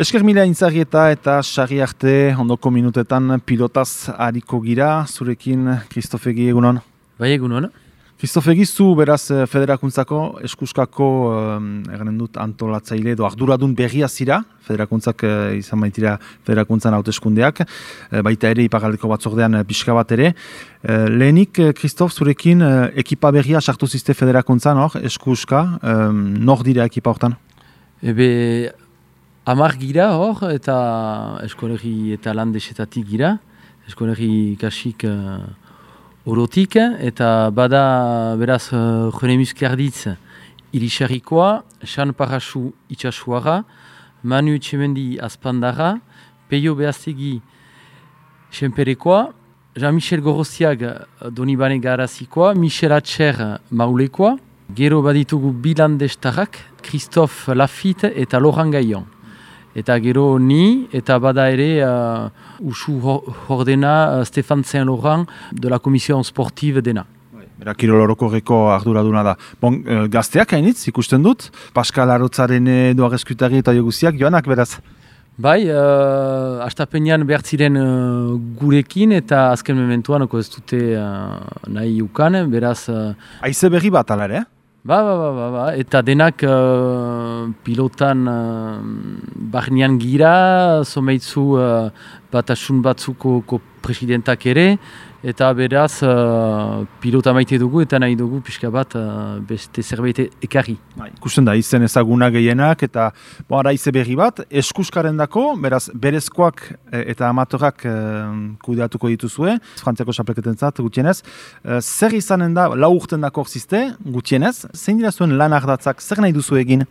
Esker mila intzarrieta eta sarri arte ondoko minutetan pilotaz hariko gira, zurekin Kristofegi egunon. Bai egunon. Kristofegi zu beraz eh, federakuntzako eskuskako um, dut antolatzaile edo arduradun berria zira, federakuntzak uh, izan baitira federakuntzan hauteskundeak, uh, baita ere ipagaldeko batzordean pixka bat ere. Lehenik, Kristof, zurekin ekipa berria sartu zizte federakuntzan hor, eskuska, nor dira ekipa hortan? Ebe, Amar gira hor, eta eskolegi eta landesetatik gira, eskolegi kasik uh, orotik, eta bada beraz uh, jone muskarditz irisarikoa, San Parasu itxasuara, Manu Txemendi azpandara, Peio Beaztegi senperekoa, Jean-Michel Gorostiag Donibane garazikoa, Michel Atxer maulekoa, gero baditugu bilandestarrak, Christophe Lafitte eta Laurent Gaillon eta gero ni, eta bada ere uh, usu hordena uh, Stefan Saint-Laurent de la Commission Sportive dena. Bera, kirol orokorreko arduraduna da. Bon, uh, gazteak hainitz, ikusten dut, Pascal Arotzaren edo ageskutari eta joguziak joanak, beraz? Bai, uh, astapenean behar ziren uh, gurekin eta azken mementuan ez dute uh, nahi ukan, beraz... Uh, Aize berri bat, ala ere? Ba, ba, ba, ba, ba, eta denak uh, pilotan uh, barnean gira, someitzu uh, batasun batzuko presidentak ere, eta beraz uh, pilota maite dugu eta nahi dugu pixka bat uh, beste zerbait ekarri. Bai, ikusten da, izen ezaguna gehienak eta bo, ara ize berri bat, eskuskaren dako, beraz berezkoak e, eta amatorak e, kudeatuko dituzue, frantziako xapleketen zat, gutienez. E, zer izanen da, lau urten dako ziste, gutienez, zein dira zuen lan ardatzak, zer nahi duzu egin?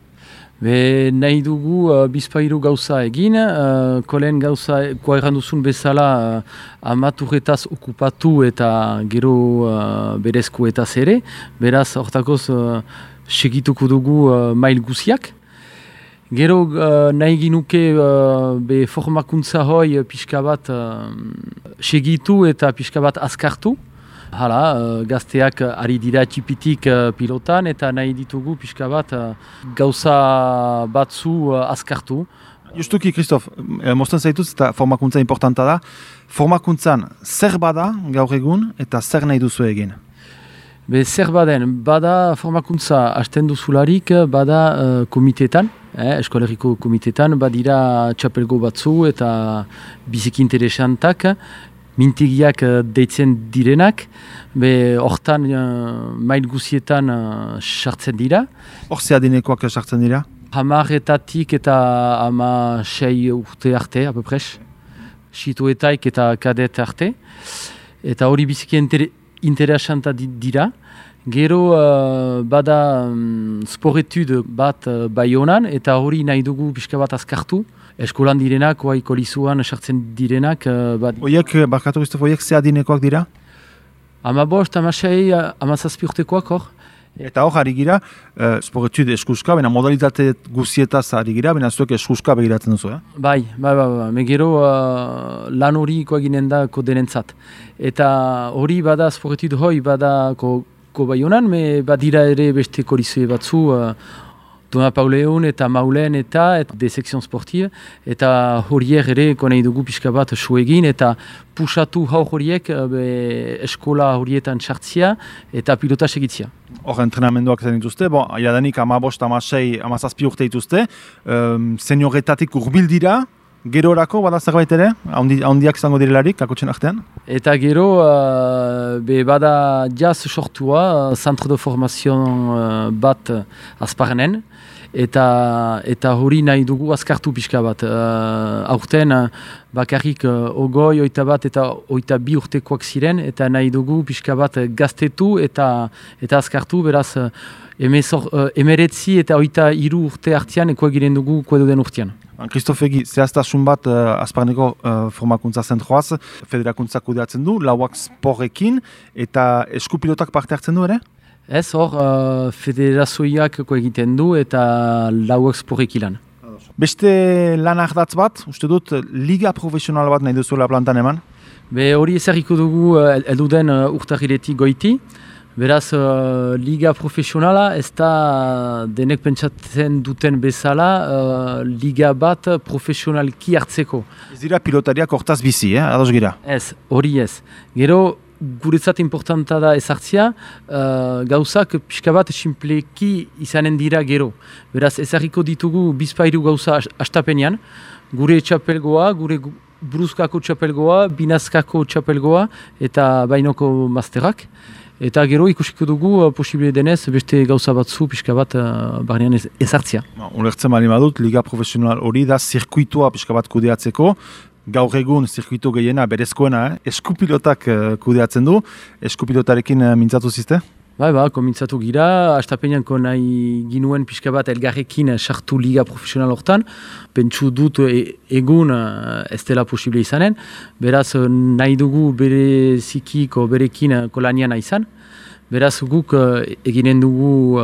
Be, nahi dugu uh, bizpairu gauza egin, uh, kolen gauza, koa duzun bezala uh, amaturretaz okupatu eta gero uh, berezko eta zere, beraz hortakoz uh, segituko dugu uh, mail guziak. Gero uh, nahi ginuke uh, be formakuntza hoi pixka bat uh, segitu eta pixka bat azkartu. Hala, uh, gazteak ari dira txipitik uh, pilotan eta nahi ditugu pixka bat uh, gauza batzu azkartu. Justuki, Kristof, eh, mostan zaituz eta formakuntza importanta da. Formakuntzan zer bada gaur egun eta zer nahi duzu egin? Be, zer baden, bada formakuntza hasten duzularik, bada uh, komitetan, eh, eskoleriko komitetan, badira txapelgo batzu eta biziki interesantak, mintigiak uh, deitzen direnak, be hortan uh, mail guzietan uh, sartzen dira. Hor zeadinekoak sartzen dira? Hamaretatik eta ama sei urte arte, apopres. Situetaik eta kadet arte. Eta hori biziki interesanta dira. Gero uh, bada um, sporretud bat uh, bai honan, eta hori nahi dugu pixka bat azkartu eskolan direnak, oai kolizuan sartzen direnak. Uh, bat... Oiek, eh, bakatu biztu, oiek ze adinekoak dira? Ama bost, ama sei, ama zazpiurtekoak hor. Eta hor, harri gira, uh, sporretu eskuska, baina modalitate guzietaz harri gira, baina zuek eskuska begiratzen duzu, eh? Bai, bai, bai, bai. megero uh, lan hori koaginen da kodenentzat. Eta hori bada sporretu hoi bada ko, ko bai honan, me badira ere beste kolizue batzu, uh, Toma Pauleun eta Maulen eta, eta de sekzion sportiv eta horiek ere konei dugu pixka bat suegin eta pusatu hau horiek eh, eskola horietan txartzia eta pilota segitzia. Hor entrenamenduak zen dituzte, bon, jadanik ama bost, ama sei, ama zazpi urte dituzte, um, senioretatik urbil dira, Gero orako, bada zerbait ere, handiak izango direlarik, kakotxen artean? Eta gero, uh, be bada jaz sortua, uh, de Formazion uh, bat azparenen, eta eta hori nahi dugu azkartu pixka bat. Uh, aurten uh, bakarrik uh, ogoi, oita bat eta oita bi urtekoak ziren eta nahi dugu pixka bat gaztetu eta eta azkartu beraz uh, emeretzi eta oita iru urte hartian ekoa giren dugu kuedu den urtean. Kristofegi, zehaztasun bat uh, azparneko uh, formakuntza zentroaz, federakuntza kudeatzen du, lauak sporrekin eta eskupilotak parte hartzen du ere? Ez hor, uh, federazioak egiten du eta lauak sporrik ilan. Beste lan ardatz bat, uste dut, liga profesional bat nahi duzuela plantan eman? Be hori ezagiko dugu elduden uh, urtahiretik goiti. Beraz, uh, liga profesionala ez da denek pentsatzen duten bezala uh, liga bat profesionalki hartzeko. Ez dira pilotariak hortaz bizi, eh? ados gira? Ez, hori ez. Gero, guretzat importanta da ezartzia, uh, gauzak pixka bat simpleki izanen dira gero. Beraz, ezarriko ditugu bizpairu gauza astapenean, gure txapelgoa, gure bruzkako txapelgoa, binazkako txapelgoa eta bainoko masterak. Eta gero ikusiko dugu uh, posible denez beste gauza batzu pixka bat uh, barnean ez, ezartzia. Ba, ulertzen bali madut, Liga Profesional hori da zirkuitua pixka bat kudeatzeko, gaur egun zirkuitu gehiena berezkoena, eh? eskupilotak uh, kudeatzen du, eskupilotarekin mintzatu zizte? Bai, ba, komintzatu gira, astapeneanko nahi ginuen pixka bat elgarrekin sartu liga profesional hortan, pentsu dut e, egun uh, ez dela posible izanen, beraz nahi dugu bere zikiko berekin kolanian izan, beraz guk uh, eginen dugu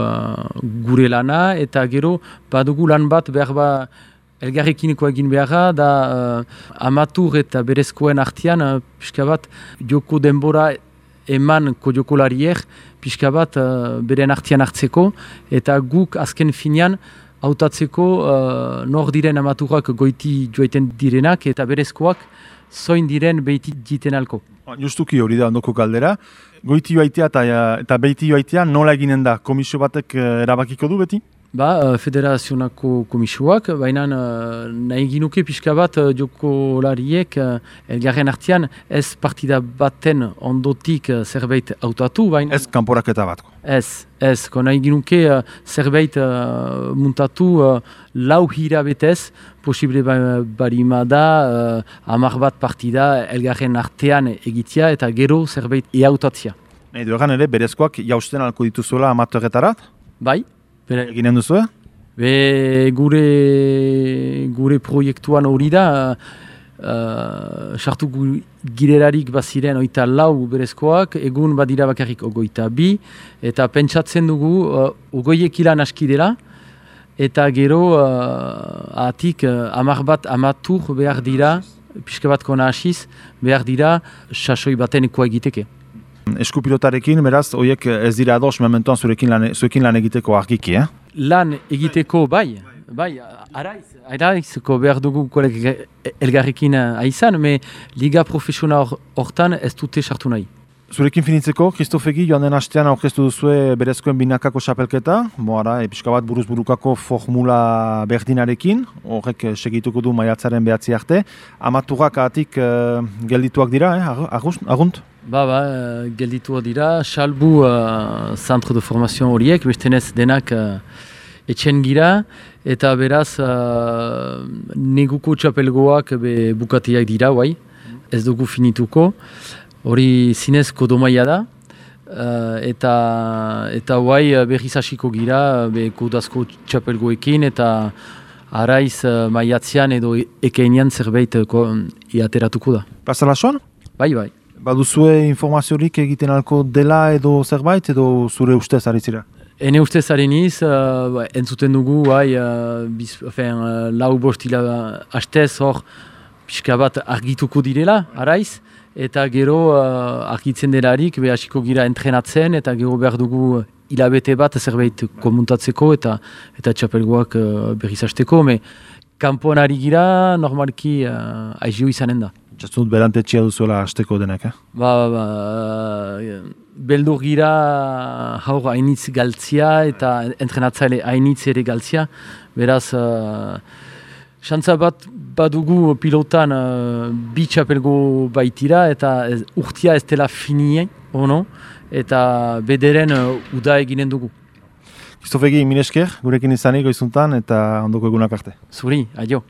gure lana eta gero badugu lan bat behar ba elgarrekineko egin beharra da amatur eta berezkoen artian pixka bat joko denbora eman kodiokolariek pixka bat uh, beren artian hartzeko eta guk azken finean hautatzeko uh, nor diren amaturak goiti joaiten direnak eta berezkoak zoin diren behiti jiten alko. Ba, justuki hori da ondoko kaldera. Goiti joaitea eta, eta behiti joaitea nola eginen da? Komisio batek erabakiko du beti? Ba, uh, federazionako komisioak, baina uh, nahi ginuke pixka bat uh, joko lariek elgarren artian ez partida baten ondotik zerbait autatu. Baina... Ez kanporaketa bat. Ez, ez, ko nahi ginuke zerbait uh, muntatu uh, lau hira betez, posible ba, barima da uh, bat partida elgarren artean egitea eta gero zerbait eautatzia. Nahi du ere, berezkoak jausten alko dituzuela amatorretarat? Bai. Bere, Eginen duzu, Be, gure, gure proiektuan hori da, uh, sartu girerarik baziren oita lau berezkoak, egun badira bakarrik ogoita bi, eta pentsatzen dugu uh, ogoiek ilan aski eta gero uh, atik uh, amar bat amatur behar dira, pixka bat kona asiz, behar dira sasoi baten egiteke eskupilotarekin, beraz, horiek ez dira ados mementoan zurekin lan, zurekin lan egiteko argiki, eh? Lan egiteko bai, bai, araiz, araizko behar dugu kolek elgarrekin aizan, me liga profesional hortan ez dute sartu nahi. Zurekin finitzeko, Kristofegi, joan den hastean aurkeztu duzue berezkoen binakako xapelketa, moara, episka bat buruz burukako formula berdinarekin, horrek segituko du maiatzaren behatzi arte. Amaturak atik uh, geldituak dira, eh, agunt? Ba, ba, uh, geldituak dira, salbu uh, zantro de formazio horiek, bestenez denak uh, etxen gira, eta beraz uh, neguko txapelgoak be bukatiak dira, bai, ez dugu finituko hori zinezko domaia da, uh, eta eta guai eh, berriz hasiko gira, be kodazko txapelgoekin, eta araiz uh, maiatzean edo e ekeinean zerbait iateratuko da. Pasala son? Bai, bai. Baduzue informaziorik egiten alko dela edo zerbait edo zure ustez aritzira? Ene ustez ariniz, uh, ba, entzuten dugu, bai, uh, biz, fein, uh, lau bostila hastez hor, pixka bat argituko direla, araiz, eta gero uh, argitzen delarik behasiko gira entrenatzen eta gero behar dugu hilabete bat zerbait komuntatzeko eta eta txapelgoak uh, berriz hasteko, me kanpoan ari gira normalki uh, aizio izanen da. Txastut berante txia duzuela hasteko denak, eh? Ba, ba, ba, beldur gira haur hainitz galtzia eta entrenatzaile hainitz ere galtzia, beraz... Uh, Xantza bat badugu pilotan uh, bi txapelgo baitira eta ez, urtia ez dela finien, ono, eta bederen uh, uda eginen dugu. Kristofegi, minesker, gurekin izanik goizuntan eta ondoko egunak arte. Zuri, adio.